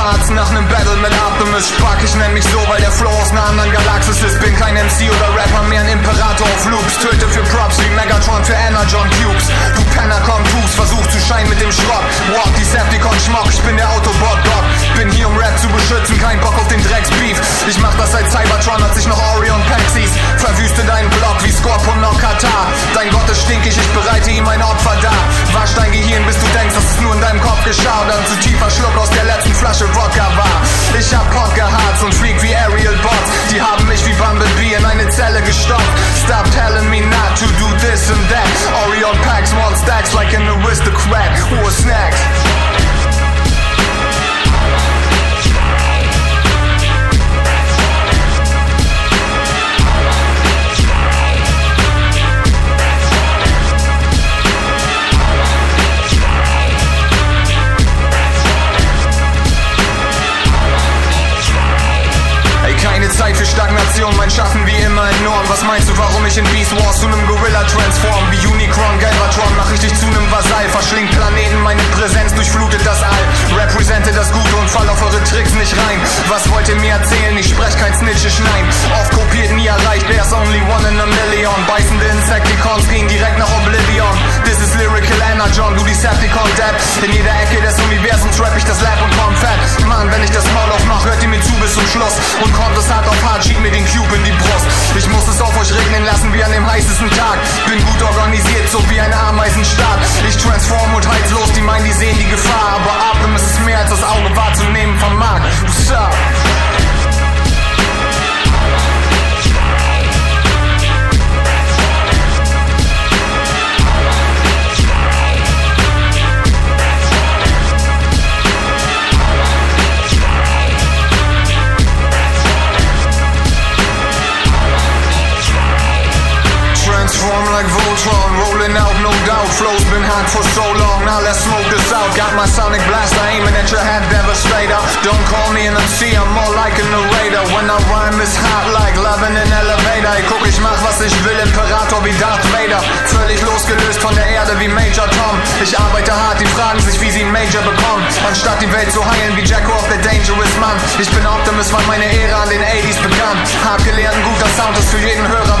Arzt nach nem Battle mit Optimus Spark Ich nenn mich so, weil der Flow aus ner anderen Galaxis ist. Bin kein MC oder Rapper, mehr ein Imperator auf Loops. Töte für Props wie Megatron für Energon Cubes. Du Penner, komm, tu's, versuch zu scheinen mit dem Schrott. Walk, Decepticon, Schmock, ich bin der Autobot-Gott Bin hier um Rap zu beschützen, kein Bock auf den Drecksbeef. Ich mach das seit Cybertron, als ich noch Orion Paxies Verwüste deinen Block wie Scorp und noch Katar Dein Gott ist stinkig, ich bereite ihm ein Gehirn, bis du denkst, dass es nur in deinem Kopf geschah. Oder ein zu tiefer Schluck aus der letzten Flasche Wodka war. Ich hab Podcast und Freak wie Ariel Bots Die haben mich wie Bumblebee in eine Zelle Stagnation, mein Schaffen wie immer enorm. Was meinst du, warum ich in Beast Wars zu nem Gorilla transform? Wie Unicron, Galvatron, mach ich dich zu nem Vasall. Verschlingt Planeten, meine Präsenz durchflutet das All. Represente das Gute und fall auf eure Tricks nicht rein. Was wollt ihr mir erzählen? Ich sprech kein Snitchisch, nein. Oft kopiert, nie erreicht, there's only one in a million. Beißende Insecticons gehen direkt nach Oblivion. This is Lyrical Energon, du Decepticon Dead. In jeder Ecke des Universums rap ich das Lab und komm fett. Mann, wenn ich das Maul aufmach, hört ihr mir zu bis zum Schluss. Und lassen wie an dem heißesten Tag. Transform like Voltron, rolling out, no doubt. Flows been hot for so long, now let's smoke this out. Got my sonic blaster aiming at your head, devastator. Don't call me an MC, I'm more like a narrator. When I rhyme, it's hot like love in an elevator. Ey, guck, ich mach was ich will, Imperator wie Darth Vader. Völlig losgelöst von der Erde wie Major Tom. Ich arbeite hart, die fragen sich, wie sie Major bekommen. Anstatt die Welt zu heilen wie Jacko of the Dangerous Man. Ich bin Optimus, weil meine Ära an den 80s begann. Hart gelernt, guter Sound ist für jeden Hörer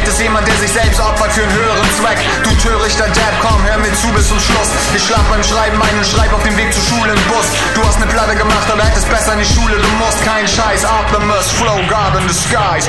Held ist jemand, der sich selbst opfert für einen höheren Zweck. Du törichter Dad, komm, hör mir zu bis zum Schluss. Ich schlaf beim Schreiben ein und schreib auf dem Weg zur Schule im Bus. Du hast ne Platte gemacht, aber hättest besser in die Schule gemusst. Kein Scheiß, Optimus, Flow, God in the skies.